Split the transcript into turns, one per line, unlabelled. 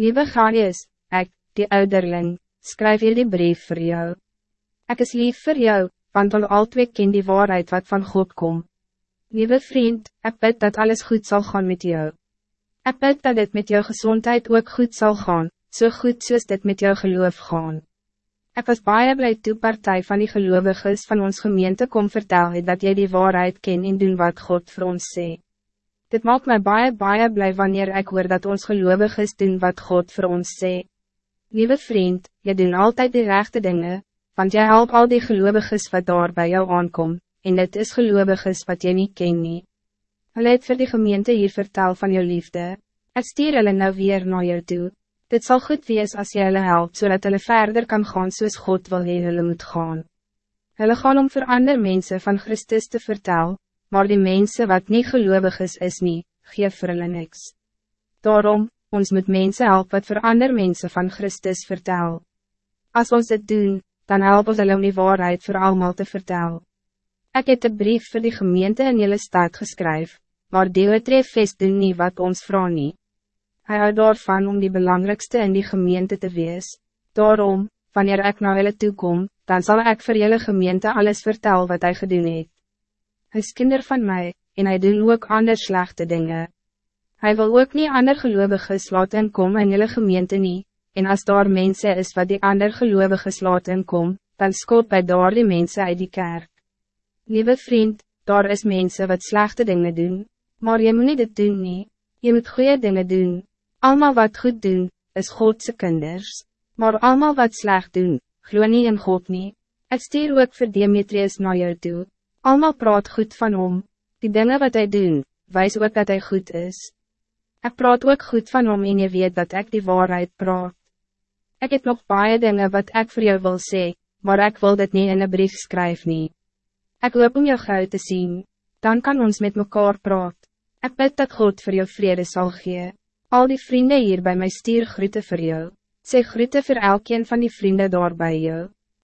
Lieve Gaius, ik, die ouderling, schrijf hier die brief voor jou. Ik is lief voor jou, want al al twee ken die waarheid wat van God komt. Lieve vriend, ik bid dat alles goed zal gaan met jou. Ik bid dat het met jou gezondheid ook goed zal gaan, zo so goed soos dit met jou geloof gaan. Ik was baie blij toe partij van die gelovigen van ons gemeente kom vertel het dat jy die waarheid ken en doen wat God voor ons sê. Dit maakt mij baie baie blij wanneer ik hoor dat ons gelovigen doen wat God voor ons sê. Lieve vriend, je doen altijd de rechte dingen, want jij helpt al die gelovigen wat daar bij jou aankom, en het is gelovigen wat je niet ken nie. Hulle het vir die gemeente hier vertel van jou liefde, ek stuur hulle nou weer naar jou toe. Dit zal goed wees als jy hulle help, zodat hulle verder kan gaan soos God wil hee hulle moet gaan. Hulle gaan om voor andere mensen van Christus te vertellen, maar die mensen wat niet gelovig is, is niet, geef vir hulle niks. Daarom, ons moet mensen helpen wat voor andere mensen van Christus vertel. Als ons dit doen, dan help ons hulle om die waarheid voor allemaal te vertellen. Ik heb de brief voor die gemeente in jullie stad geschreven, maar Diotrefes doen niet wat ons vraagt niet. Hij houdt daarvan om die belangrijkste in die gemeente te wees. Daarom, wanneer ik naar hulle toe kom, dan zal ik voor jullie gemeente alles vertellen wat hij gedaan heeft. Hij is kinder van mij, en hij doet ook andere slechte dingen. Hij wil ook niet ander gelovigen laten komen in jullie gemeente niet, en als daar mensen is wat die ander gelovigen laten komen, dan skop bij daar die mensen uit die kerk. Lieve vriend, daar is mensen wat slechte dingen doen, maar je moet niet dit doen nie, je moet goede dingen doen. Almal wat goed doen, is Godse kinders, maar almal wat slecht doen, glo nie in God nie. Ek stuur ook vir Demetrius na jou toe. Almal praat goed van hom, die dingen wat hij doen, wijs ook dat hij goed is. Ik praat ook goed van hom en je weet dat ik die waarheid praat. Ik heb nog baie dingen wat ik voor jou wil zeggen, maar ik wil dit niet in een brief schrijven. Ik hoop om jou gauw te zien, dan kan ons met mekaar praat. Ik bid dat God voor jou vrede zal geven. Al die vrienden hier bij mij stier groeten voor jou. Zeg groeten voor elkeen van die vrienden daar bij jou.